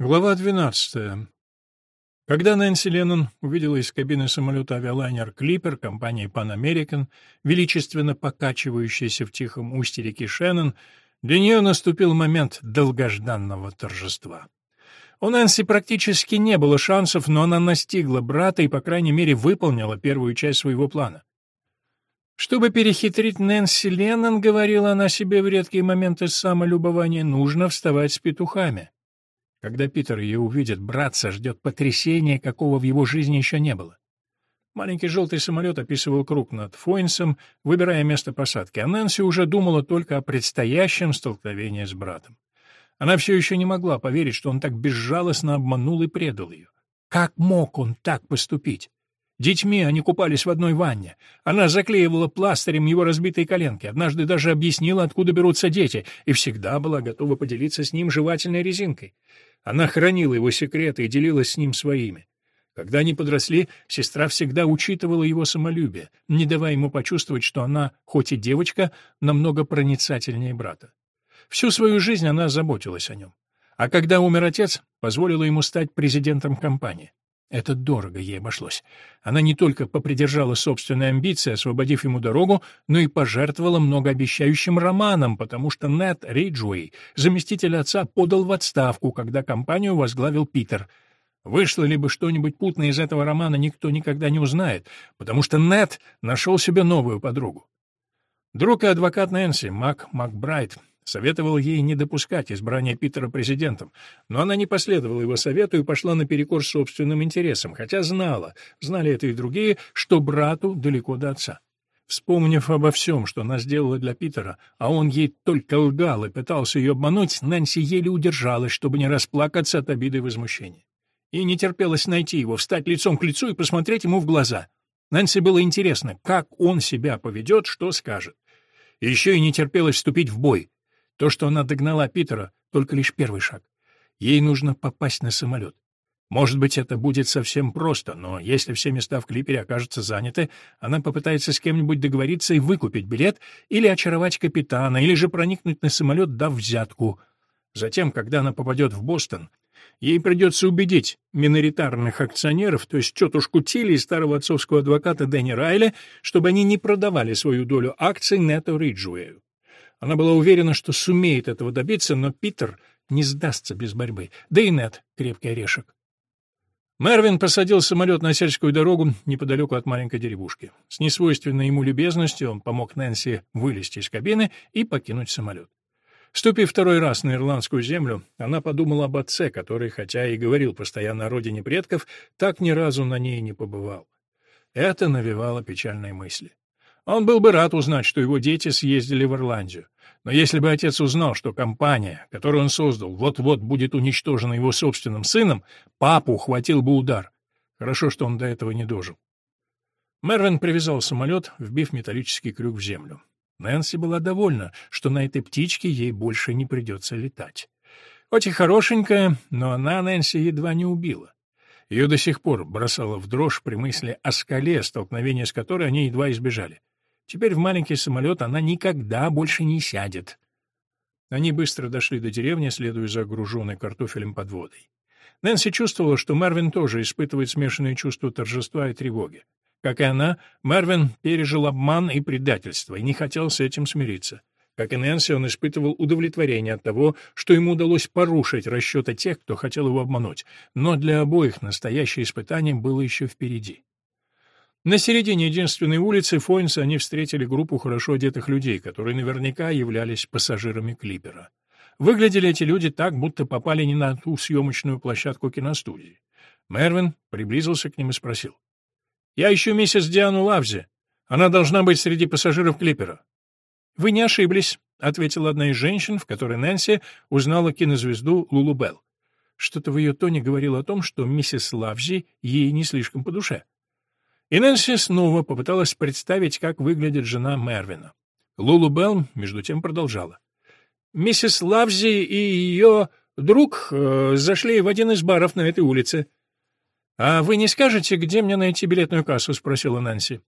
Глава 12. Когда Нэнси Леннон увидела из кабины самолета авиалайнер «Клиппер» компании Pan American, величественно покачивающийся в тихом устье реки Шеннон, для нее наступил момент долгожданного торжества. У Нэнси практически не было шансов, но она настигла брата и, по крайней мере, выполнила первую часть своего плана. Чтобы перехитрить Нэнси Леннон, говорила она себе в редкие моменты самолюбования, нужно вставать с петухами. Когда Питер ее увидит, братца ждет потрясение, какого в его жизни еще не было. Маленький желтый самолет описывал круг над Фойнсом, выбирая место посадки, а Нэнси уже думала только о предстоящем столкновении с братом. Она все еще не могла поверить, что он так безжалостно обманул и предал ее. Как мог он так поступить? Детьми они купались в одной ванне. Она заклеивала пластырем его разбитые коленки, однажды даже объяснила, откуда берутся дети, и всегда была готова поделиться с ним жевательной резинкой. Она хранила его секреты и делилась с ним своими. Когда они подросли, сестра всегда учитывала его самолюбие, не давая ему почувствовать, что она, хоть и девочка, намного проницательнее брата. Всю свою жизнь она заботилась о нем. А когда умер отец, позволила ему стать президентом компании. Это дорого ей обошлось. Она не только попридержала собственные амбиции, освободив ему дорогу, но и пожертвовала многообещающим романом, потому что Нед Риджуэй, заместитель отца, подал в отставку, когда компанию возглавил Питер. Вышло ли бы что-нибудь путное из этого романа, никто никогда не узнает, потому что Нед нашел себе новую подругу. Друг и адвокат Нэнси, Мак Макбрайт, Советовал ей не допускать избрания Питера президентом, но она не последовала его совету и пошла наперекор собственным интересам, хотя знала, знали это и другие, что брату далеко до отца. Вспомнив обо всем, что она сделала для Питера, а он ей только лгал и пытался ее обмануть, Нэнси еле удержалась, чтобы не расплакаться от обиды и возмущения. И не терпелось найти его, встать лицом к лицу и посмотреть ему в глаза. Нэнси было интересно, как он себя поведет, что скажет. Еще и не терпелось вступить в бой, то, что она догнала Питера, только лишь первый шаг. Ей нужно попасть на самолет. Может быть, это будет совсем просто, но если все места в клипере окажутся заняты, она попытается с кем-нибудь договориться и выкупить билет, или очаровать капитана, или же проникнуть на самолет, дав взятку. Затем, когда она попадет в Бостон, ей придется убедить миноритарных акционеров, то есть тетушку Тилли и старого отцовского адвоката Дэнни Райли, чтобы они не продавали свою долю акций Нетто Риджуэю. Она была уверена, что сумеет этого добиться, но Питер не сдастся без борьбы. Да и Нет — крепкий орешек. Мервин посадил самолет на сельскую дорогу неподалеку от маленькой деревушки. С несвойственной ему любезностью он помог Нэнси вылезти из кабины и покинуть самолет. Ступив второй раз на ирландскую землю, она подумала об отце, который, хотя и говорил постоянно о родине предков, так ни разу на ней не побывал. Это навевало печальные мысли. Он был бы рад узнать, что его дети съездили в Ирландию. Но если бы отец узнал, что компания, которую он создал, вот-вот будет уничтожена его собственным сыном, папу хватил бы удар. Хорошо, что он до этого не дожил. Мервин привязал самолет, вбив металлический крюк в землю. Нэнси была довольна, что на этой птичке ей больше не придется летать. Хоть и хорошенькая, но она Нэнси едва не убила. Ее до сих пор бросало в дрожь при мысли о скале, столкновения с которой они едва избежали. Теперь в маленький самолет она никогда больше не сядет. Они быстро дошли до деревни, следуя за груженной картофелем подводой. Нэнси чувствовала, что Марвин тоже испытывает смешанные чувства торжества и тревоги. Как и она, Марвин пережил обман и предательство и не хотел с этим смириться. Как и Нэнси, он испытывал удовлетворение от того, что ему удалось порушить расчеты тех, кто хотел его обмануть, но для обоих настоящее испытание было еще впереди. На середине единственной улицы Фойнса они встретили группу хорошо одетых людей, которые наверняка являлись пассажирами клипера. Выглядели эти люди так, будто попали не на ту съемочную площадку киностудии. Мервин приблизился к ним и спросил. «Я ищу миссис Диану Лавзи. Она должна быть среди пассажиров клипера». «Вы не ошиблись», — ответила одна из женщин, в которой Нэнси узнала кинозвезду Лулу Белл. Что-то в ее тоне говорило о том, что миссис Лавзи ей не слишком по душе. И Нэнси снова попыталась представить, как выглядит жена Мервина. Лулу Белл, между тем, продолжала. «Миссис Лавзи и ее друг э, зашли в один из баров на этой улице». «А вы не скажете, где мне найти билетную кассу?» — спросила Нэнси.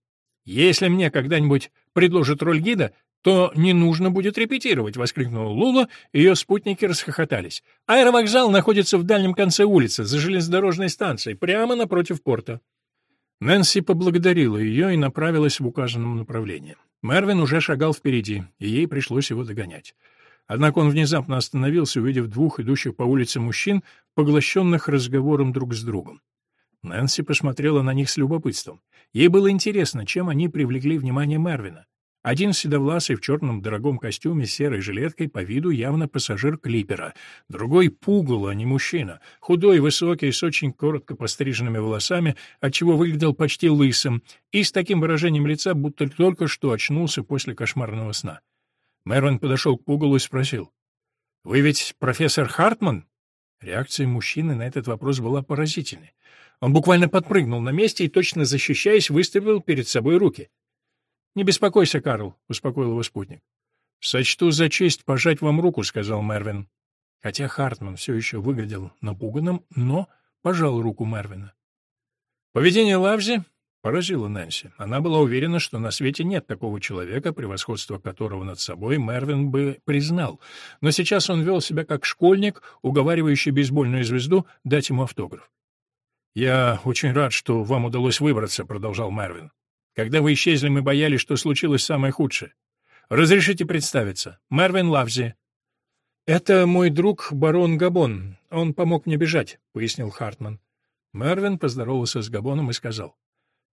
«Если мне когда-нибудь предложат роль гида, то не нужно будет репетировать», — воскликнула Лула, ее спутники расхохотались. «Аэровокзал находится в дальнем конце улицы, за железнодорожной станцией, прямо напротив порта». Нэнси поблагодарила ее и направилась в указанном направлении. Мервин уже шагал впереди, и ей пришлось его догонять. Однако он внезапно остановился, увидев двух идущих по улице мужчин, поглощенных разговором друг с другом. Нэнси посмотрела на них с любопытством. Ей было интересно, чем они привлекли внимание Мервина. Один седовласый в черном дорогом костюме с серой жилеткой, по виду явно пассажир клипера. Другой — пугало, а не мужчина. Худой, высокий, с очень коротко постриженными волосами, отчего выглядел почти лысым, и с таким выражением лица, будто только что очнулся после кошмарного сна. Мэрвин подошел к пугалу и спросил. «Вы ведь профессор Хартман?» Реакция мужчины на этот вопрос была поразительной. Он буквально подпрыгнул на месте и, точно защищаясь, выставил перед собой руки. «Не беспокойся, Карл», — успокоил его спутник. «Сочту за честь пожать вам руку», — сказал Мервин. Хотя Хартман все еще выглядел напуганным, но пожал руку Мервина. Поведение Лавзи поразило Нэнси. Она была уверена, что на свете нет такого человека, превосходство которого над собой Мервин бы признал. Но сейчас он вел себя как школьник, уговаривающий бейсбольную звезду дать ему автограф. «Я очень рад, что вам удалось выбраться», — продолжал Мервин. Когда вы исчезли, мы боялись, что случилось самое худшее. Разрешите представиться. Мервин Лавзи. Это мой друг барон Габон. Он помог мне бежать, пояснил Хартман. Мервин поздоровался с Габоном и сказал: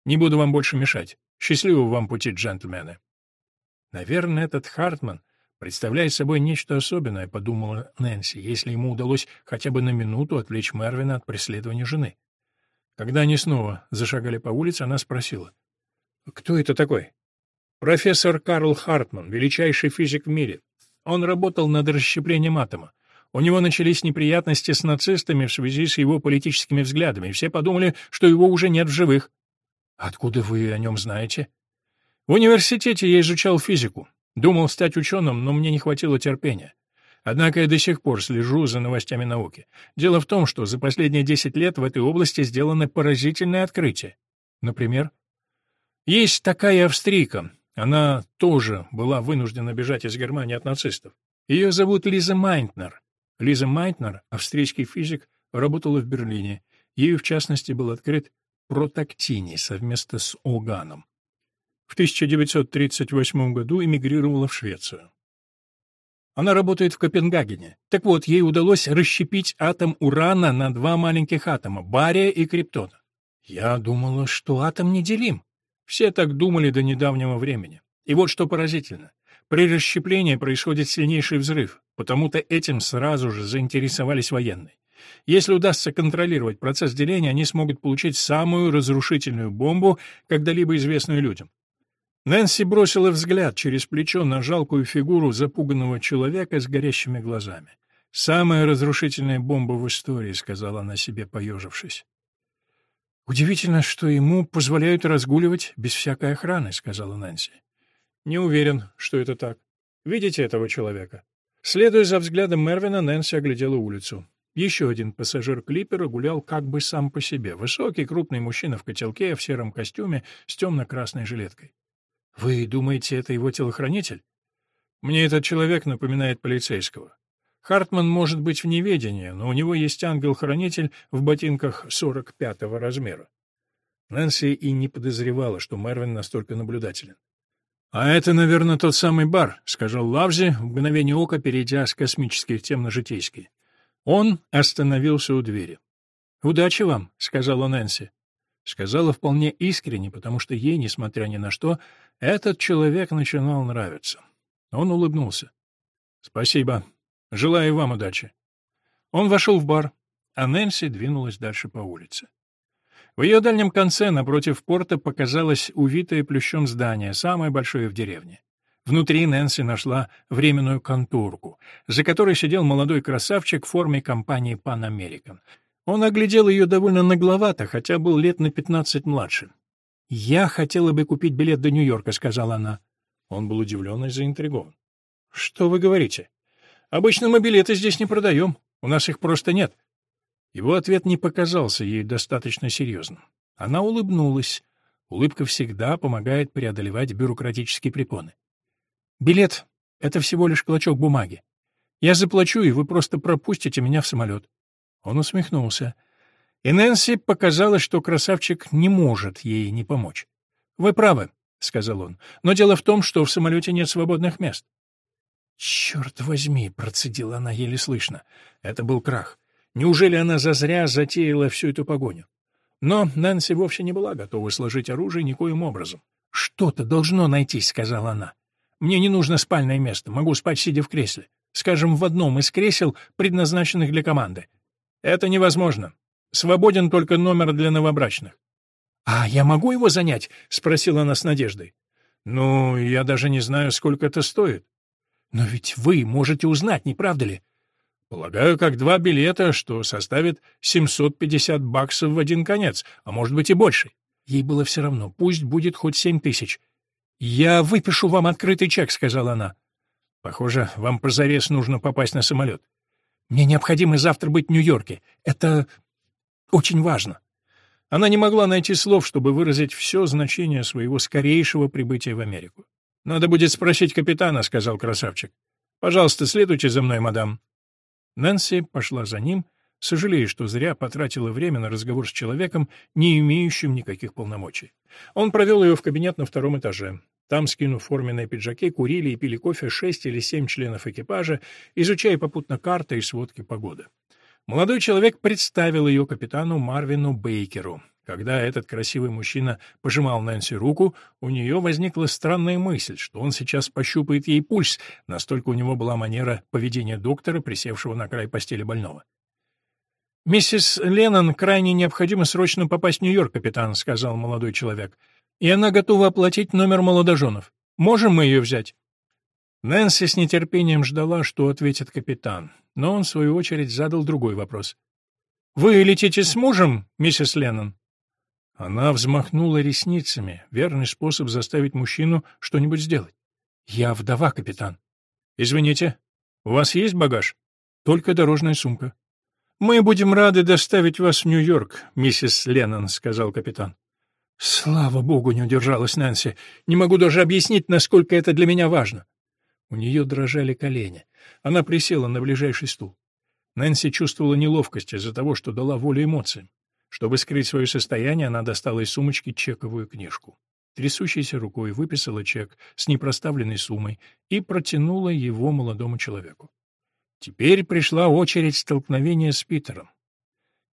"Не буду вам больше мешать. Счастливого вам пути, джентльмены". Наверное, этот Хартман представляет собой нечто особенное, подумала Нэнси, если ему удалось хотя бы на минуту отвлечь Мервина от преследования жены. Когда они снова зашагали по улице, она спросила: кто это такой? Профессор Карл Хартман, величайший физик в мире. Он работал над расщеплением атома. У него начались неприятности с нацистами в связи с его политическими взглядами, и все подумали, что его уже нет в живых. Откуда вы о нем знаете? В университете я изучал физику. Думал стать ученым, но мне не хватило терпения. Однако я до сих пор слежу за новостями науки. Дело в том, что за последние 10 лет в этой области сделаны поразительные открытия. Например, есть такая австрийка. Она тоже была вынуждена бежать из Германии от нацистов. Ее зовут Лиза Майнтнер. Лиза Майнтнер, австрийский физик, работала в Берлине. Ею, в частности, был открыт протактиний совместно с Оганом. В 1938 году эмигрировала в Швецию. Она работает в Копенгагене. Так вот, ей удалось расщепить атом урана на два маленьких атома — бария и криптона. Я думала, что атом неделим. Все так думали до недавнего времени. И вот что поразительно. При расщеплении происходит сильнейший взрыв, потому-то этим сразу же заинтересовались военные. Если удастся контролировать процесс деления, они смогут получить самую разрушительную бомбу, когда-либо известную людям. Нэнси бросила взгляд через плечо на жалкую фигуру запуганного человека с горящими глазами. «Самая разрушительная бомба в истории», — сказала она себе, поежившись. «Удивительно, что ему позволяют разгуливать без всякой охраны», — сказала Нэнси. «Не уверен, что это так. Видите этого человека?» Следуя за взглядом Мервина, Нэнси оглядела улицу. Еще один пассажир клипера гулял как бы сам по себе. Высокий, крупный мужчина в котелке, в сером костюме, с темно-красной жилеткой. «Вы думаете, это его телохранитель?» «Мне этот человек напоминает полицейского. Хартман может быть в неведении, но у него есть ангел-хранитель в ботинках 45-го размера. Нэнси и не подозревала, что Мервин настолько наблюдателен. «А это, наверное, тот самый бар», — сказал Лавзи, в мгновение ока перейдя с космических тем на житейские. Он остановился у двери. «Удачи вам», — сказала Нэнси. Сказала вполне искренне, потому что ей, несмотря ни на что, этот человек начинал нравиться. Он улыбнулся. «Спасибо», Желаю вам удачи. Он вошел в бар, а Нэнси двинулась дальше по улице. В ее дальнем конце, напротив порта, показалось увитое плющом здание, самое большое в деревне. Внутри Нэнси нашла временную конторку, за которой сидел молодой красавчик в форме компании Pan American. Он оглядел ее довольно нагловато, хотя был лет на пятнадцать младше. «Я хотела бы купить билет до Нью-Йорка», — сказала она. Он был удивлен и заинтригован. «Что вы говорите?» Обычно мы билеты здесь не продаем, у нас их просто нет». Его ответ не показался ей достаточно серьезным. Она улыбнулась. Улыбка всегда помогает преодолевать бюрократические препоны. Билет — это всего лишь клочок бумаги. Я заплачу, и вы просто пропустите меня в самолет». Он усмехнулся. И Нэнси показалось, что красавчик не может ей не помочь. «Вы правы», — сказал он, — «но дело в том, что в самолете нет свободных мест». «Черт возьми», — процедила она еле слышно. Это был крах. Неужели она зазря затеяла всю эту погоню? Но Нэнси вовсе не была готова сложить оружие никоим образом. «Что-то должно найтись», — сказала она. «Мне не нужно спальное место, могу спать, сидя в кресле. Скажем, в одном из кресел, предназначенных для команды. Это невозможно. Свободен только номер для новобрачных. «А я могу его занять?» — спросила она с надеждой. «Ну, я даже не знаю, сколько это стоит». «Но ведь вы можете узнать, не правда ли?» «Полагаю, как два билета, что составит 750 баксов в один конец, а может быть и больше». Ей было все равно, пусть будет хоть семь тысяч. «Я выпишу вам открытый чек», — сказала она. «Похоже, вам позарез нужно попасть на самолет. Мне необходимо завтра быть в Нью-Йорке. Это очень важно». Она не могла найти слов, чтобы выразить все значение своего скорейшего прибытия в Америку. «Надо будет спросить капитана», — сказал красавчик. «Пожалуйста, следуйте за мной, мадам». Нэнси пошла за ним, сожалея, что зря потратила время на разговор с человеком, не имеющим никаких полномочий. Он провел ее в кабинет на втором этаже. Там, скинув форменные пиджаки, курили и пили кофе шесть или семь членов экипажа, изучая попутно карты и сводки погоды. Молодой человек представил ее капитану Марвину Бейкеру. Когда этот красивый мужчина пожимал Нэнси руку, у нее возникла странная мысль, что он сейчас пощупает ей пульс, настолько у него была манера поведения доктора, присевшего на край постели больного. «Миссис Леннон крайне необходимо срочно попасть в Нью-Йорк, капитан», — сказал молодой человек. «И она готова оплатить номер молодоженов. Можем мы ее взять?» Нэнси с нетерпением ждала, что ответит капитан, но он, в свою очередь, задал другой вопрос. «Вы летите с мужем, миссис Леннон?» Она взмахнула ресницами, верный способ заставить мужчину что-нибудь сделать. «Я вдова, капитан». «Извините, у вас есть багаж?» «Только дорожная сумка». «Мы будем рады доставить вас в Нью-Йорк, миссис Леннон», — сказал капитан. «Слава богу, не удержалась Нэнси. Не могу даже объяснить, насколько это для меня важно». У нее дрожали колени. Она присела на ближайший стул. Нэнси чувствовала неловкость из-за того, что дала волю эмоциям. Чтобы скрыть свое состояние, она достала из сумочки чековую книжку. Трясущейся рукой выписала чек с непроставленной суммой и протянула его молодому человеку. Теперь пришла очередь столкновения с Питером.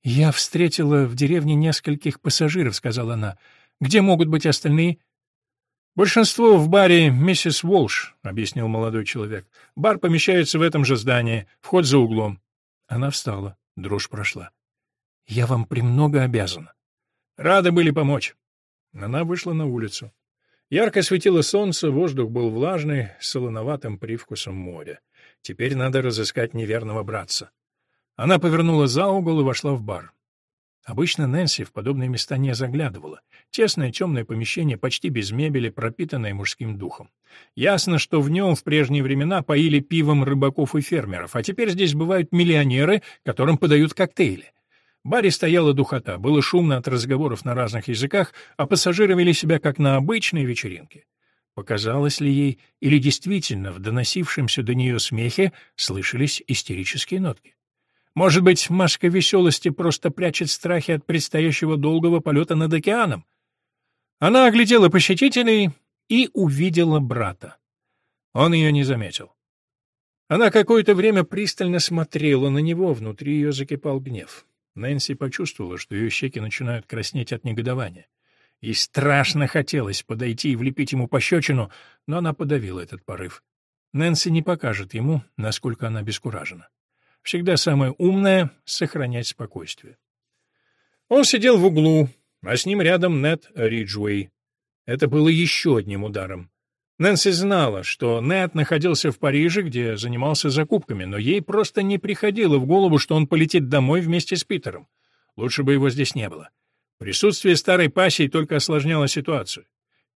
«Я встретила в деревне нескольких пассажиров», — сказала она. «Где могут быть остальные?» «Большинство в баре «Миссис Волш», — объяснил молодой человек. «Бар помещается в этом же здании, вход за углом». Она встала, дрожь прошла. «Я вам премного обязана». «Рады были помочь». Она вышла на улицу. Ярко светило солнце, воздух был влажный, с солоноватым привкусом моря. Теперь надо разыскать неверного братца. Она повернула за угол и вошла в бар. Обычно Нэнси в подобные места не заглядывала. Тесное темное помещение, почти без мебели, пропитанное мужским духом. Ясно, что в нем в прежние времена поили пивом рыбаков и фермеров, а теперь здесь бывают миллионеры, которым подают коктейли. Баре стояла духота, было шумно от разговоров на разных языках, а пассажиры вели себя как на обычной вечеринке. Показалось ли ей, или действительно в доносившемся до нее смехе слышались истерические нотки? Может быть, маска веселости просто прячет страхи от предстоящего долгого полета над океаном? Она оглядела посетителей и увидела брата. Он ее не заметил. Она какое-то время пристально смотрела на него, внутри ее закипал гнев. Нэнси почувствовала, что ее щеки начинают краснеть от негодования. И страшно хотелось подойти и влепить ему пощечину, но она подавила этот порыв. Нэнси не покажет ему, насколько она бескуражена. Всегда самое умное — сохранять спокойствие. Он сидел в углу, а с ним рядом Нет Риджуэй. Это было еще одним ударом. Нэнси знала, что Нет находился в Париже, где занимался закупками, но ей просто не приходило в голову, что он полетит домой вместе с Питером. Лучше бы его здесь не было. Присутствие старой пассии только осложняло ситуацию.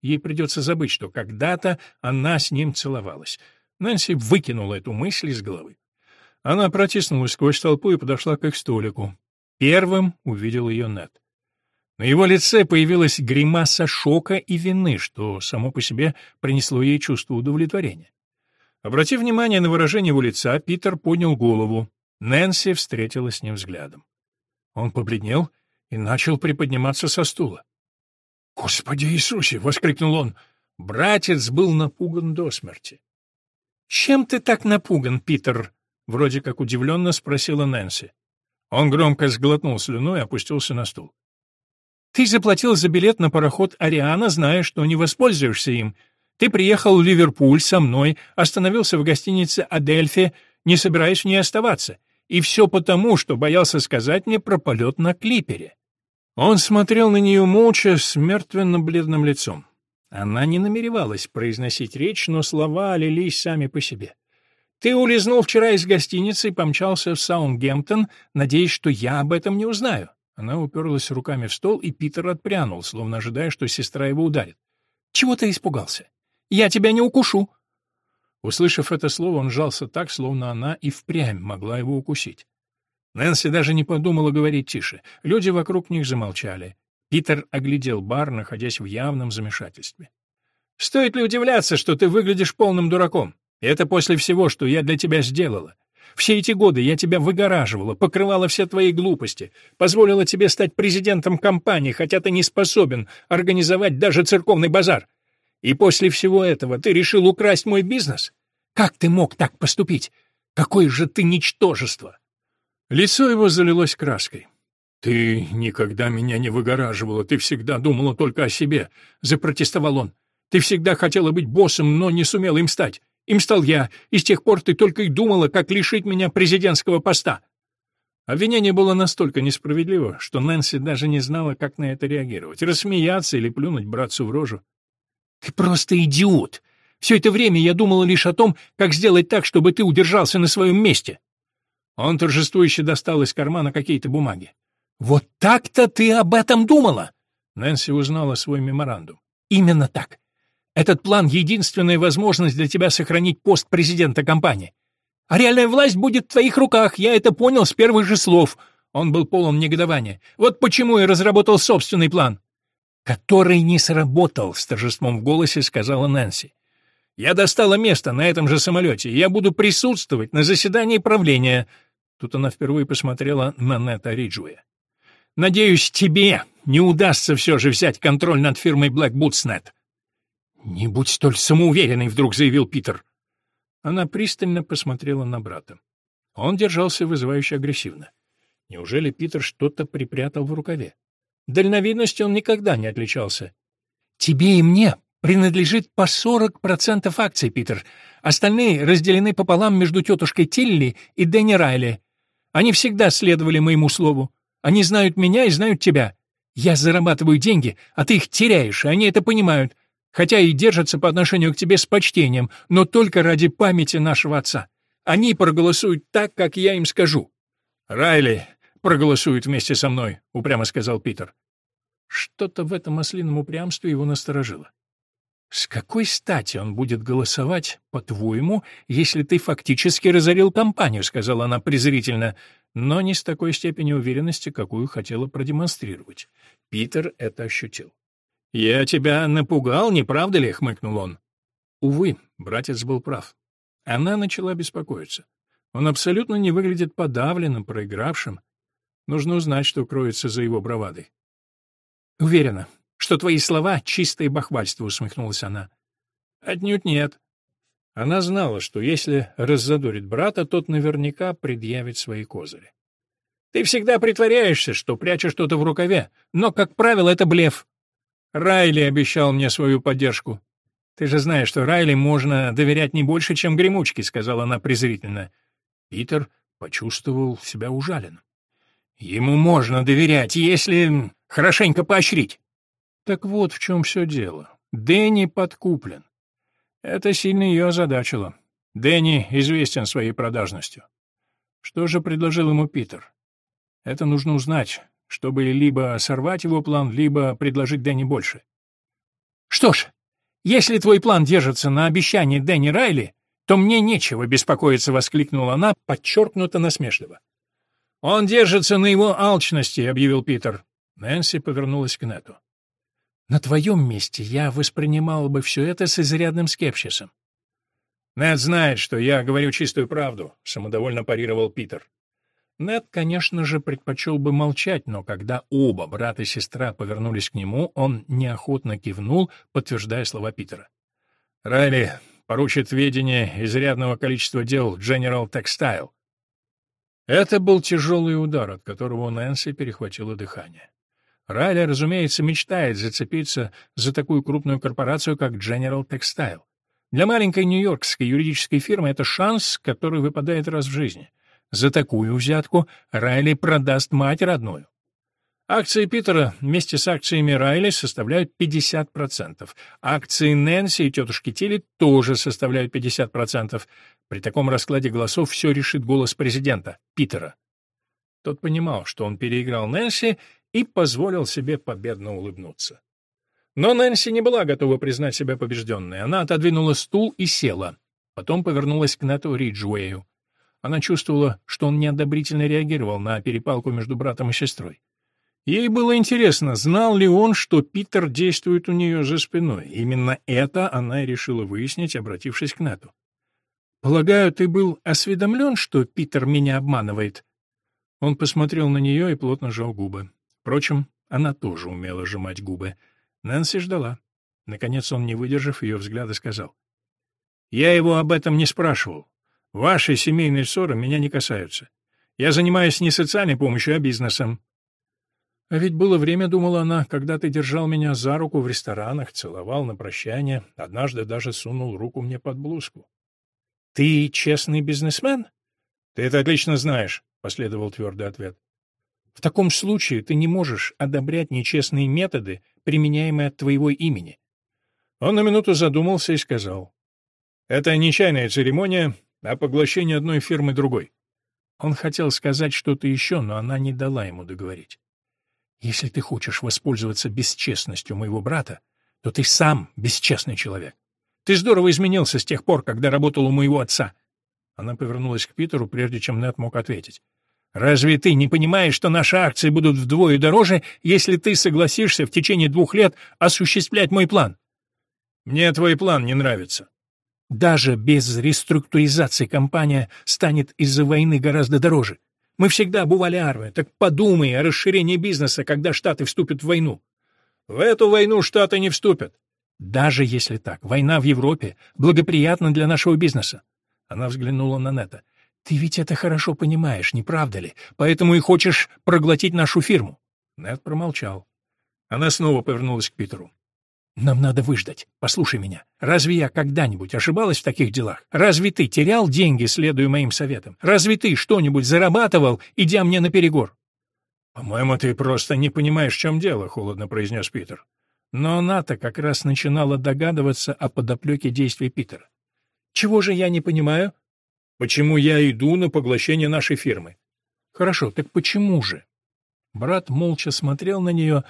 Ей придется забыть, что когда-то она с ним целовалась. Нэнси выкинула эту мысль из головы. Она протиснулась сквозь толпу и подошла к их столику. Первым увидел ее Нед. На его лице появилась гримаса шока и вины, что само по себе принесло ей чувство удовлетворения. Обратив внимание на выражение его лица, Питер поднял голову. Нэнси встретила с ним взглядом. Он побледнел и начал приподниматься со стула. «Господи Иисусе!» — воскликнул он. Братец был напуган до смерти. «Чем ты так напуган, Питер?» — вроде как удивленно спросила Нэнси. Он громко сглотнул слюну и опустился на стул. «Ты заплатил за билет на пароход «Ариана», зная, что не воспользуешься им. Ты приехал в Ливерпуль со мной, остановился в гостинице «Адельфи», не собираясь в ней оставаться. И все потому, что боялся сказать мне про полет на клипере. Он смотрел на нее молча, с мертвенно-бледным лицом. Она не намеревалась произносить речь, но слова лились сами по себе. «Ты улизнул вчера из гостиницы и помчался в Саундгемптон, надеясь, что я об этом не узнаю». Она уперлась руками в стол, и Питер отпрянул, словно ожидая, что сестра его ударит. «Чего ты испугался? Я тебя не укушу!» Услышав это слово, он сжался так, словно она и впрямь могла его укусить. Нэнси даже не подумала говорить тише. Люди вокруг них замолчали. Питер оглядел бар, находясь в явном замешательстве. «Стоит ли удивляться, что ты выглядишь полным дураком? Это после всего, что я для тебя сделала. Все эти годы я тебя выгораживала, покрывала все твои глупости, позволила тебе стать президентом компании, хотя ты не способен организовать даже церковный базар. И после всего этого ты решил украсть мой бизнес? Как ты мог так поступить? Какое же ты ничтожество!» Лицо его залилось краской. «Ты никогда меня не выгораживала, ты всегда думала только о себе», — запротестовал он. «Ты всегда хотела быть боссом, но не сумела им стать. Им стал я, и с тех пор ты только и думала, как лишить меня президентского поста». Обвинение было настолько несправедливо, что Нэнси даже не знала, как на это реагировать, рассмеяться или плюнуть братцу в рожу. «Ты просто идиот! Все это время я думала лишь о том, как сделать так, чтобы ты удержался на своем месте. Он торжествующе достал из кармана какие-то бумаги. «Вот так-то ты об этом думала!» Нэнси узнала свой меморандум. «Именно так. Этот план — единственная возможность для тебя сохранить пост президента компании. А реальная власть будет в твоих руках, я это понял с первых же слов». Он был полон негодования. «Вот почему я разработал собственный план». «Который не сработал», — с торжеством в голосе сказала Нэнси. «Я достала место на этом же самолете, я буду присутствовать на заседании правления. Тут она впервые посмотрела на Нета Риджуя. «Надеюсь, тебе не удастся все же взять контроль над фирмой Black Boots Net». «Не будь столь самоуверенной», — вдруг заявил Питер. Она пристально посмотрела на брата. Он держался вызывающе агрессивно. Неужели Питер что-то припрятал в рукаве? Дальновидностью он никогда не отличался. «Тебе и мне принадлежит по сорок процентов акций, Питер. Остальные разделены пополам между тетушкой Тилли и Дэнни Райли. Они всегда следовали моему слову. Они знают меня и знают тебя. Я зарабатываю деньги, а ты их теряешь, и они это понимают, хотя и держатся по отношению к тебе с почтением, но только ради памяти нашего отца. Они проголосуют так, как я им скажу». «Райли проголосует вместе со мной», — упрямо сказал Питер. Что-то в этом ослином упрямстве его насторожило. С какой стати он будет голосовать, по-твоему, если ты фактически разорил компанию, сказала она презрительно, но не с такой степенью уверенности, какую хотела продемонстрировать. Питер это ощутил. Я тебя напугал, не правда ли, хмыкнул он. Увы, братец был прав. Она начала беспокоиться. Он абсолютно не выглядит подавленным, проигравшим. Нужно узнать, что кроется за его бравадой. Уверена, что твои слова — чистое бахвальство», — усмехнулась она. «Отнюдь нет». Она знала, что если раззадорит брата, тот наверняка предъявит свои козыри. «Ты всегда притворяешься, что прячешь что-то в рукаве, но, как правило, это блеф. Райли обещал мне свою поддержку. Ты же знаешь, что Райли можно доверять не больше, чем гремучки», — сказала она презрительно. Питер почувствовал себя ужаленным. «Ему можно доверять, если хорошенько поощрить». Так вот в чем все дело. Дэнни подкуплен. Это сильно ее озадачило. Дэнни известен своей продажностью. Что же предложил ему Питер? Это нужно узнать, чтобы либо сорвать его план, либо предложить Дэнни больше. Что ж, если твой план держится на обещании Дэнни Райли, то мне нечего беспокоиться, воскликнула она, подчеркнуто насмешливо. Он держится на его алчности, объявил Питер. Нэнси повернулась к Нету. На твоем месте я воспринимал бы все это с изрядным скепсисом. «Нед знает, что я говорю чистую правду», — самодовольно парировал Питер. Нед, конечно же, предпочел бы молчать, но когда оба, брат и сестра, повернулись к нему, он неохотно кивнул, подтверждая слова Питера. «Райли поручит ведение изрядного количества дел General Textile». Это был тяжелый удар, от которого Нэнси перехватило дыхание. Райли, разумеется, мечтает зацепиться за такую крупную корпорацию, как General Textile. Для маленькой нью-йоркской юридической фирмы это шанс, который выпадает раз в жизни. За такую взятку Райли продаст мать родную. Акции Питера вместе с акциями Райли составляют 50%. Акции Нэнси и тетушки Тилли тоже составляют 50%. При таком раскладе голосов все решит голос президента, Питера. Тот понимал, что он переиграл Нэнси и позволил себе победно улыбнуться. Но Нэнси не была готова признать себя побежденной. Она отодвинула стул и села. Потом повернулась к Нету Риджуэю. Она чувствовала, что он неодобрительно реагировал на перепалку между братом и сестрой. Ей было интересно, знал ли он, что Питер действует у нее за спиной. Именно это она и решила выяснить, обратившись к Нету. «Полагаю, ты был осведомлен, что Питер меня обманывает?» Он посмотрел на нее и плотно сжал губы. Впрочем, она тоже умела сжимать губы. Нэнси ждала. Наконец он, не выдержав ее взгляда, сказал. «Я его об этом не спрашивал. Ваши семейные ссоры меня не касаются. Я занимаюсь не социальной помощью, а бизнесом. А ведь было время, думала она, когда ты держал меня за руку в ресторанах, целовал на прощание, однажды даже сунул руку мне под блузку. Ты честный бизнесмен? Ты это отлично знаешь, последовал твердый ответ. В таком случае ты не можешь одобрять нечестные методы, применяемые от твоего имени. Он на минуту задумался и сказал: "Это нечаянная церемония, а поглощение одной фирмы другой. Он хотел сказать что-то еще, но она не дала ему договорить. «Если ты хочешь воспользоваться бесчестностью моего брата, то ты сам бесчестный человек. Ты здорово изменился с тех пор, когда работал у моего отца». Она повернулась к Питеру, прежде чем Нед мог ответить. «Разве ты не понимаешь, что наши акции будут вдвое дороже, если ты согласишься в течение двух лет осуществлять мой план?» «Мне твой план не нравится», даже без реструктуризации компания станет из-за войны гораздо дороже. Мы всегда бывали армия, так подумай о расширении бизнеса, когда Штаты вступят в войну. В эту войну Штаты не вступят. Даже если так, война в Европе благоприятна для нашего бизнеса. Она взглянула на Нета. Ты ведь это хорошо понимаешь, не правда ли? Поэтому и хочешь проглотить нашу фирму. Нет промолчал. Она снова повернулась к Питеру. Нам надо выждать. Послушай меня. Разве я когда-нибудь ошибалась в таких делах? Разве ты терял деньги, следуя моим советам? Разве ты что-нибудь зарабатывал, идя мне на перегор? По-моему, ты просто не понимаешь, в чем дело, холодно произнес Питер. Но она-то как раз начинала догадываться о подоплеке действий Питера. Чего же я не понимаю? Почему я иду на поглощение нашей фирмы? Хорошо, так почему же? Брат молча смотрел на нее,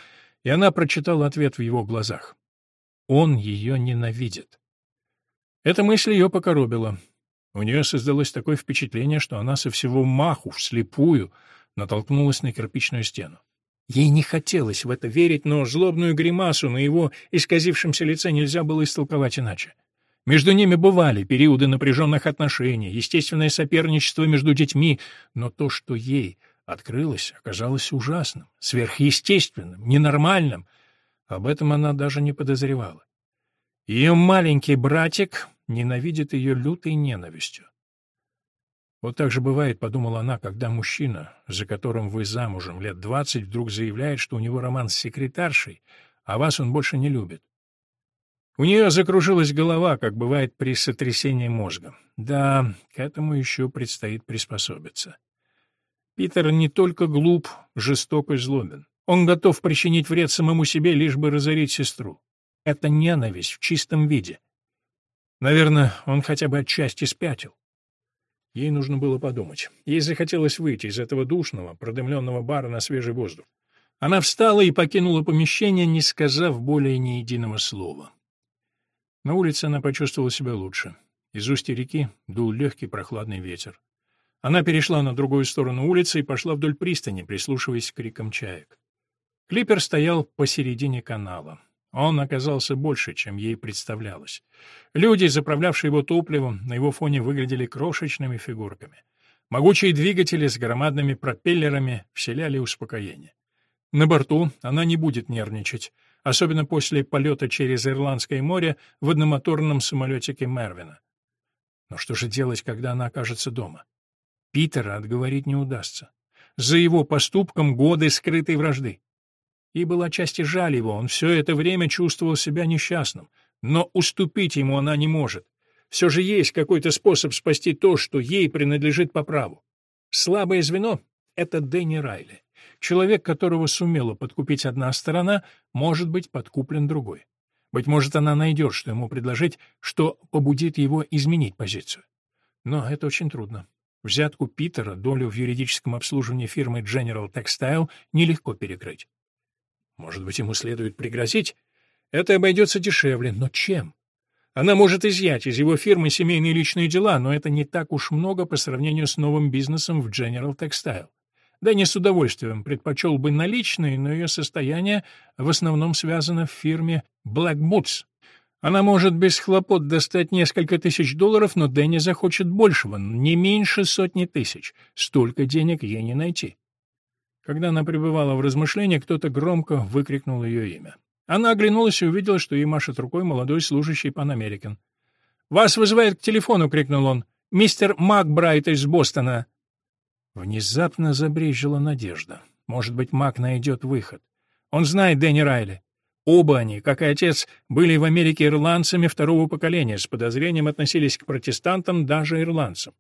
и она прочитала ответ в его глазах. Он ее ненавидит. Эта мысль ее покоробила. У нее создалось такое впечатление, что она со всего маху, вслепую, натолкнулась на кирпичную стену. Ей не хотелось в это верить, но злобную гримасу на его исказившемся лице нельзя было истолковать иначе. Между ними бывали периоды напряженных отношений, естественное соперничество между детьми, но то, что ей открылось, оказалось ужасным, сверхъестественным, ненормальным, об этом она даже не подозревала. Ее маленький братик ненавидит ее лютой ненавистью. Вот так же бывает, подумала она, когда мужчина, за которым вы замужем лет двадцать, вдруг заявляет, что у него роман с секретаршей, а вас он больше не любит. У нее закружилась голова, как бывает при сотрясении мозга. Да, к этому еще предстоит приспособиться. Питер не только глуп, жесток и злобен. Он готов причинить вред самому себе, лишь бы разорить сестру. Это ненависть в чистом виде. Наверное, он хотя бы отчасти спятил. Ей нужно было подумать. Ей захотелось выйти из этого душного, продымленного бара на свежий воздух. Она встала и покинула помещение, не сказав более ни единого слова. На улице она почувствовала себя лучше. Из устья реки дул легкий прохладный ветер. Она перешла на другую сторону улицы и пошла вдоль пристани, прислушиваясь к крикам чаек. Клипер стоял посередине канала. Он оказался больше, чем ей представлялось. Люди, заправлявшие его топливом, на его фоне выглядели крошечными фигурками. Могучие двигатели с громадными пропеллерами вселяли успокоение. На борту она не будет нервничать, особенно после полета через Ирландское море в одномоторном самолетике Мервина. Но что же делать, когда она окажется дома? Питера отговорить не удастся. За его поступком годы скрытой вражды. Ей было отчасти жаль его, он все это время чувствовал себя несчастным, но уступить ему она не может. Все же есть какой-то способ спасти то, что ей принадлежит по праву. Слабое звено — это Дэнни Райли. Человек, которого сумела подкупить одна сторона, может быть подкуплен другой. Быть может, она найдет, что ему предложить, что побудит его изменить позицию. Но это очень трудно. Взятку Питера, долю в юридическом обслуживании фирмы General Textile, нелегко перекрыть. Может быть, ему следует пригрозить? Это обойдется дешевле, но чем? Она может изъять из его фирмы семейные личные дела, но это не так уж много по сравнению с новым бизнесом в General Textile. Не с удовольствием предпочел бы наличные, но ее состояние в основном связано в фирме Black Boots. Она может без хлопот достать несколько тысяч долларов, но Дэнни захочет большего, не меньше сотни тысяч. Столько денег ей не найти. Когда она пребывала в размышлениях, кто-то громко выкрикнул ее имя. Она оглянулась и увидела, что ей машет рукой молодой служащий American. «Вас вызывает к телефону!» — крикнул он. «Мистер Макбрайт из Бостона!» Внезапно забрежила надежда. Может быть, Мак найдет выход. Он знает Дэнни Райли. Оба они, как и отец, были в Америке ирландцами второго поколения, с подозрением относились к протестантам, даже ирландцам.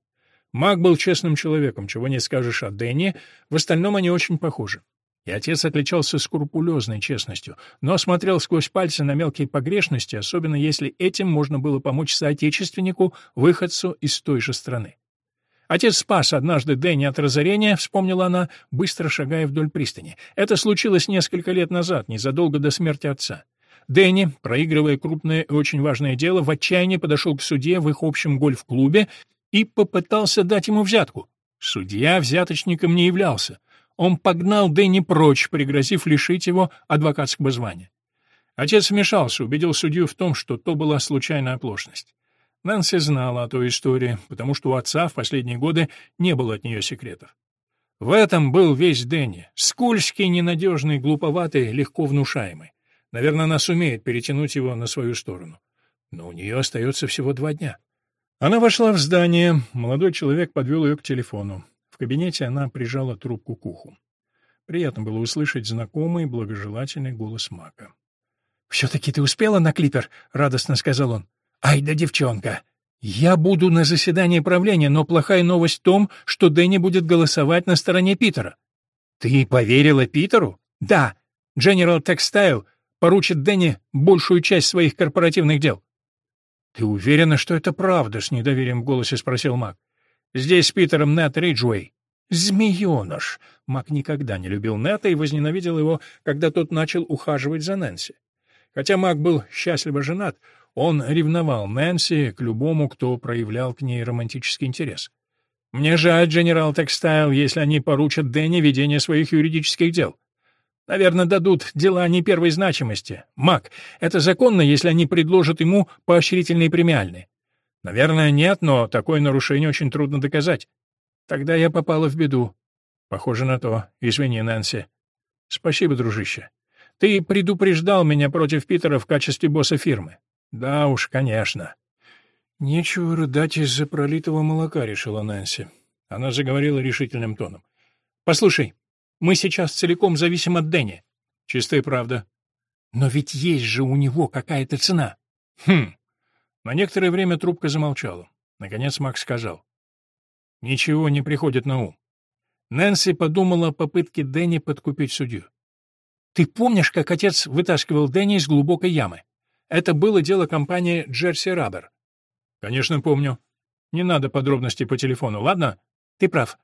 Мак был честным человеком, чего не скажешь о Дэнни, в остальном они очень похожи. И отец отличался скрупулезной честностью, но смотрел сквозь пальцы на мелкие погрешности, особенно если этим можно было помочь соотечественнику, выходцу из той же страны. Отец спас однажды Дэнни от разорения, вспомнила она, быстро шагая вдоль пристани. Это случилось несколько лет назад, незадолго до смерти отца. Дэнни, проигрывая крупное и очень важное дело, в отчаянии подошел к суде в их общем гольф-клубе и попытался дать ему взятку. Судья взяточником не являлся. Он погнал Дэнни прочь, пригрозив лишить его адвокатского звания. Отец вмешался, убедил судью в том, что то была случайная оплошность. Нэнси знала о той истории, потому что у отца в последние годы не было от нее секретов. В этом был весь Дэнни. Скользкий, ненадежный, глуповатый, легко внушаемый. Наверное, она сумеет перетянуть его на свою сторону. Но у нее остается всего два дня. Она вошла в здание, молодой человек подвел ее к телефону. В кабинете она прижала трубку к уху. Приятно было услышать знакомый, благожелательный голос Мака. «Все-таки ты успела на клипер?» — радостно сказал он. «Ай да девчонка! Я буду на заседании правления, но плохая новость в том, что Дэнни будет голосовать на стороне Питера». «Ты поверила Питеру?» «Да. General Textile поручит Дэнни большую часть своих корпоративных дел. «Ты уверена, что это правда?» — с недоверием в голосе спросил Мак. «Здесь с Питером Нэт Риджуэй». «Змееныш!» Мак никогда не любил Нета и возненавидел его, когда тот начал ухаживать за Нэнси. Хотя Мак был счастливо женат, он ревновал Нэнси к любому, кто проявлял к ней романтический интерес. «Мне жаль, General Textile, если они поручат Дэнни ведение своих юридических дел. Наверное, дадут дела не первой значимости. Мак, это законно, если они предложат ему поощрительные премиальные? Наверное, нет, но такое нарушение очень трудно доказать. Тогда я попала в беду. Похоже на то. Извини, Нэнси. Спасибо, дружище. Ты предупреждал меня против Питера в качестве босса фирмы. Да уж, конечно. Нечего рыдать из-за пролитого молока, решила Нэнси. Она заговорила решительным тоном. Послушай, мы сейчас целиком зависим от Дэнни. Чистая правда. Но ведь есть же у него какая-то цена. Хм. На некоторое время трубка замолчала. Наконец Макс сказал. Ничего не приходит на ум. Нэнси подумала о попытке Дэнни подкупить судью. «Ты помнишь, как отец вытаскивал Дэнни из глубокой ямы? Это было дело компании Джерси Раббер». «Конечно, помню. Не надо подробностей по телефону, ладно?» «Ты прав.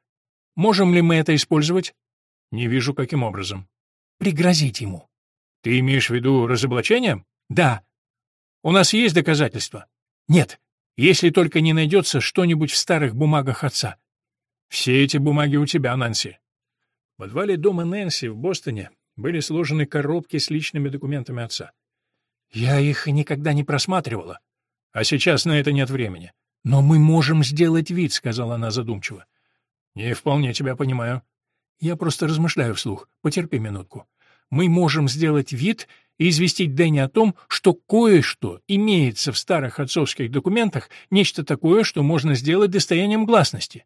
Можем ли мы это использовать?» Не вижу, каким образом. Пригрозить ему. Ты имеешь в виду разоблачение? Да. У нас есть доказательства? Нет. Если только не найдется что-нибудь в старых бумагах отца. Все эти бумаги у тебя, Нэнси. В подвале дома Нэнси в Бостоне были сложены коробки с личными документами отца. Я их никогда не просматривала. А сейчас на это нет времени. Но мы можем сделать вид, сказала она задумчиво. Не вполне тебя понимаю. Я просто размышляю вслух. Потерпи минутку. Мы можем сделать вид и известить Дэнни о том, что кое-что имеется в старых отцовских документах, нечто такое, что можно сделать достоянием гласности.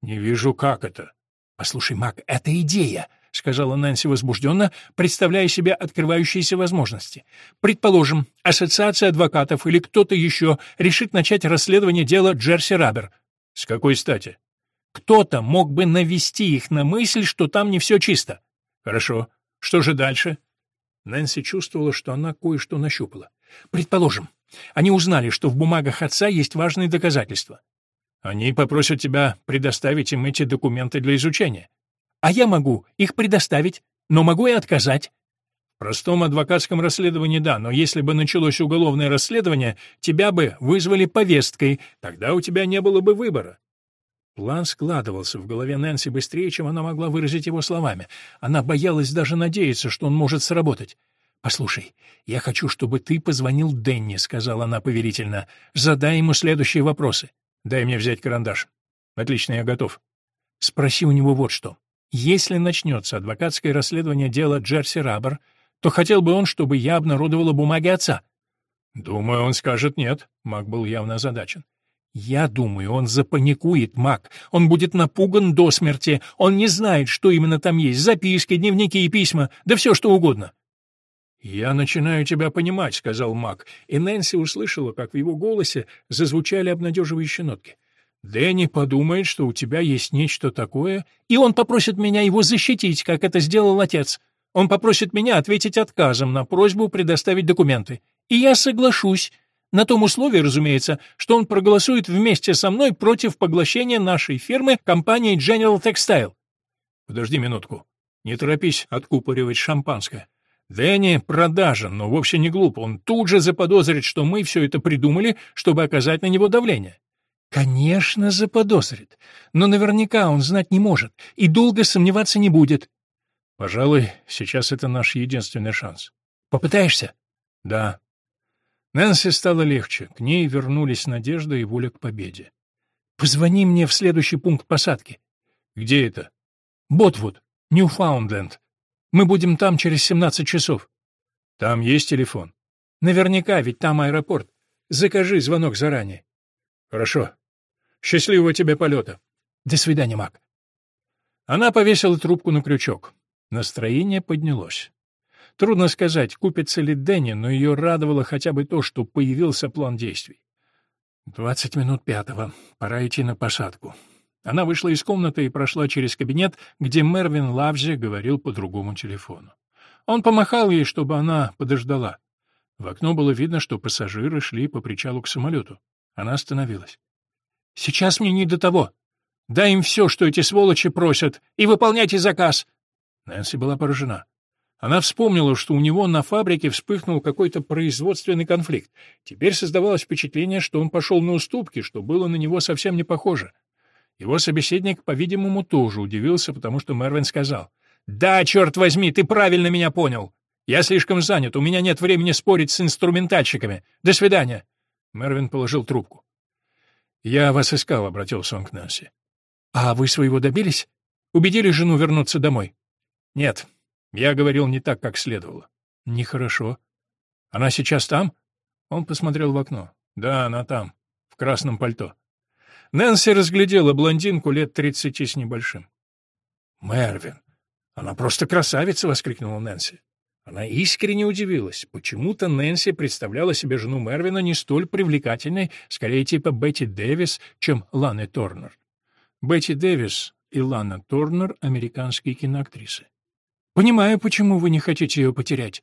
Не вижу, как это. Послушай, Мак, это идея. — сказала Нэнси возбужденно, представляя себе открывающиеся возможности. «Предположим, ассоциация адвокатов или кто-то еще решит начать расследование дела Джерси Раббер». «С какой стати?» «Кто-то мог бы навести их на мысль, что там не все чисто». «Хорошо. Что же дальше?» Нэнси чувствовала, что она кое-что нащупала. «Предположим, они узнали, что в бумагах отца есть важные доказательства. Они попросят тебя предоставить им эти документы для изучения. А я могу их предоставить, но могу и отказать. В простом адвокатском расследовании да, но если бы началось уголовное расследование, тебя бы вызвали повесткой, тогда у тебя не было бы выбора. План складывался в голове Нэнси быстрее, чем она могла выразить его словами. Она боялась даже надеяться, что он может сработать. «Послушай, я хочу, чтобы ты позвонил Денни», — сказала она поверительно. «Задай ему следующие вопросы». «Дай мне взять карандаш». «Отлично, я готов». «Спроси у него вот что. Если начнется адвокатское расследование дела Джерси Раббер, то хотел бы он, чтобы я обнародовала бумаги отца. Думаю, он скажет нет. Мак был явно озадачен. Я думаю, он запаникует, Мак. Он будет напуган до смерти. Он не знает, что именно там есть. Записки, дневники и письма, да все что угодно. «Я начинаю тебя понимать», — сказал Мак, и Нэнси услышала, как в его голосе зазвучали обнадеживающие нотки. Дэнни подумает, что у тебя есть нечто такое, и он попросит меня его защитить, как это сделал отец. Он попросит меня ответить отказом на просьбу предоставить документы. И я соглашусь. На том условии, разумеется, что он проголосует вместе со мной против поглощения нашей фирмы компанией General Textile. Подожди минутку. Не торопись откупоривать шампанское. Дэнни продажен, но вовсе не глуп. Он тут же заподозрит, что мы все это придумали, чтобы оказать на него давление. Конечно, заподозрит, но наверняка он знать не может и долго сомневаться не будет. Пожалуй, сейчас это наш единственный шанс. Попытаешься? Да. Нэнси стало легче, к ней вернулись надежда и воля к победе. Позвони мне в следующий пункт посадки. Где это? Ботвуд, Ньюфаундленд. Мы будем там через 17 часов. Там есть телефон? Наверняка, ведь там аэропорт. Закажи звонок заранее. Хорошо. Счастливого тебе полета. До свидания, Мак. Она повесила трубку на крючок. Настроение поднялось. Трудно сказать, купится ли Дэнни, но ее радовало хотя бы то, что появился план действий. Двадцать минут пятого. Пора идти на посадку. Она вышла из комнаты и прошла через кабинет, где Мервин Лавзи говорил по другому телефону. Он помахал ей, чтобы она подождала. В окно было видно, что пассажиры шли по причалу к самолету. Она остановилась. «Сейчас мне не до того. Дай им все, что эти сволочи просят, и выполняйте заказ». Нэнси была поражена. Она вспомнила, что у него на фабрике вспыхнул какой-то производственный конфликт. Теперь создавалось впечатление, что он пошел на уступки, что было на него совсем не похоже. Его собеседник, по-видимому, тоже удивился, потому что Мервин сказал. «Да, черт возьми, ты правильно меня понял. Я слишком занят, у меня нет времени спорить с инструментальщиками. До свидания». Мервин положил трубку. «Я вас искал», — обратился он к Нэнси. «А вы своего добились? Убедили жену вернуться домой?» «Нет, я говорил не так, как следовало». «Нехорошо. Она сейчас там?» Он посмотрел в окно. «Да, она там, в красном пальто». Нэнси разглядела блондинку лет тридцати с небольшим. «Мервин, она просто красавица!» — воскликнула Нэнси. Она искренне удивилась. Почему-то Нэнси представляла себе жену Мервина не столь привлекательной, скорее типа Бетти Дэвис, чем Ланы Торнер. Бетти Дэвис и Лана Торнер — американские киноактрисы. «Понимаю, почему вы не хотите ее потерять».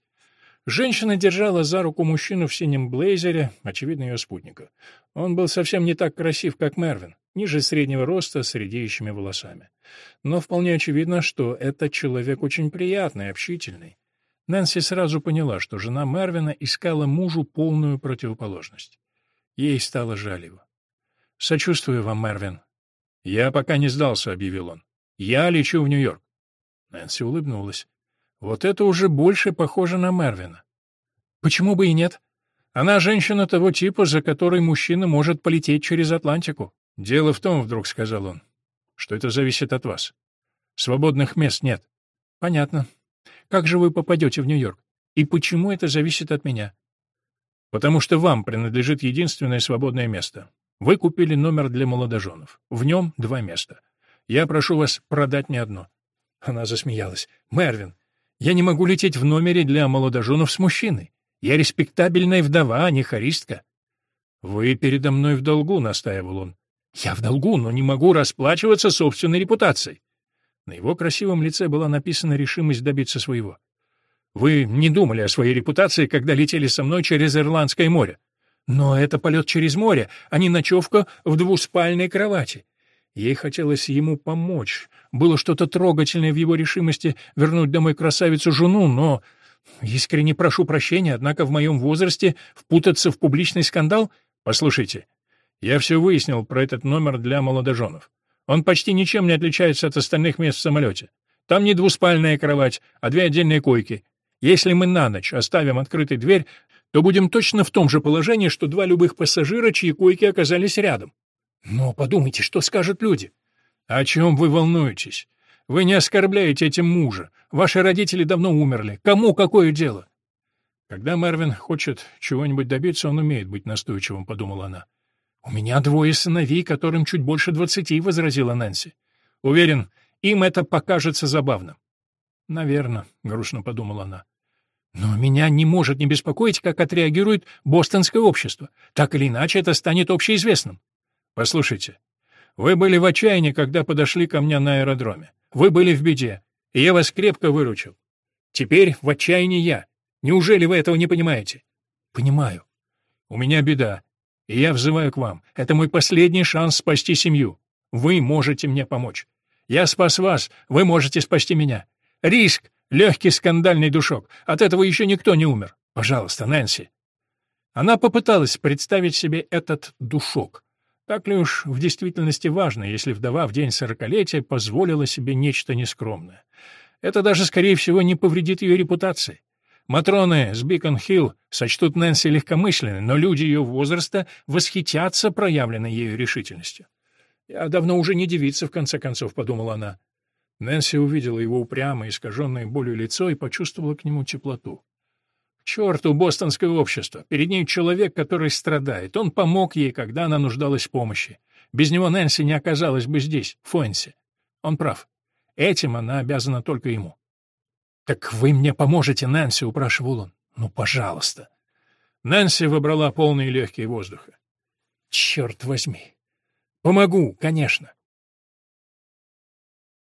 Женщина держала за руку мужчину в синем блейзере, очевидно, ее спутника. Он был совсем не так красив, как Мервин, ниже среднего роста, с редеющими волосами. Но вполне очевидно, что этот человек очень приятный, общительный. Нэнси сразу поняла, что жена Мервина искала мужу полную противоположность. Ей стало жаль его. «Сочувствую вам, Мервин». «Я пока не сдался», — объявил он. «Я лечу в Нью-Йорк». Нэнси улыбнулась. «Вот это уже больше похоже на Мервина». Почему бы и нет? Она женщина того типа, за которой мужчина может полететь через Атлантику. Дело в том, вдруг сказал он, что это зависит от вас. Свободных мест нет. Понятно. Как же вы попадете в Нью-Йорк? И почему это зависит от меня? Потому что вам принадлежит единственное свободное место. Вы купили номер для молодоженов. В нем два места. Я прошу вас продать мне одно. Она засмеялась. Мервин, я не могу лететь в номере для молодоженов с мужчиной. Я респектабельная вдова, а не харистка. Вы передо мной в долгу, настаивал он. Я в долгу, но не могу расплачиваться собственной репутацией. На его красивом лице была написана решимость добиться своего. Вы не думали о своей репутации, когда летели со мной через Ирландское море. Но это полет через море, а не ночевка в двуспальной кровати. Ей хотелось ему помочь. Было что-то трогательное в его решимости вернуть домой красавицу-жену, но... Искренне прошу прощения, однако в моем возрасте впутаться в публичный скандал... Послушайте, я все выяснил про этот номер для молодоженов. Он почти ничем не отличается от остальных мест в самолете. Там не двуспальная кровать, а две отдельные койки. Если мы на ночь оставим открытой дверь, то будем точно в том же положении, что два любых пассажира, чьи койки оказались рядом. Но подумайте, что скажут люди. О чем вы волнуетесь? Вы не оскорбляете этим мужа. Ваши родители давно умерли. Кому какое дело? Когда Мервин хочет чего-нибудь добиться, он умеет быть настойчивым, подумала она. У меня двое сыновей, которым чуть больше двадцати, возразила Нэнси. Уверен, им это покажется забавным. Наверно, грустно подумала она. Но меня не может не беспокоить, как отреагирует бостонское общество. Так или иначе, это станет общеизвестным. Послушайте, вы были в отчаянии, когда подошли ко мне на аэродроме. Вы были в беде, и я вас крепко выручил. Теперь в отчаянии я. Неужели вы этого не понимаете? Понимаю. У меня беда, и я взываю к вам. Это мой последний шанс спасти семью. Вы можете мне помочь. Я спас вас, вы можете спасти меня. Риск — легкий скандальный душок. От этого еще никто не умер. Пожалуйста, Нэнси. Она попыталась представить себе этот душок. Так ли уж в действительности важно, если вдова в день сорокалетия позволила себе нечто нескромное? Это даже, скорее всего, не повредит ее репутации. Матроны с Бикон-Хилл сочтут Нэнси легкомысленной, но люди ее возраста восхитятся проявленной ею решительностью. «Я давно уже не девица, в конце концов», — подумала она. Нэнси увидела его упрямое, искаженное болью лицо и почувствовала к нему теплоту. К черту бостонское общество! Перед ней человек, который страдает. Он помог ей, когда она нуждалась в помощи. Без него Нэнси не оказалась бы здесь, в Фуэнсе. Он прав. Этим она обязана только ему. «Так вы мне поможете, Нэнси?» — упрашивал он. «Ну, пожалуйста». Нэнси выбрала полные легкие воздуха. «Черт возьми! Помогу, конечно.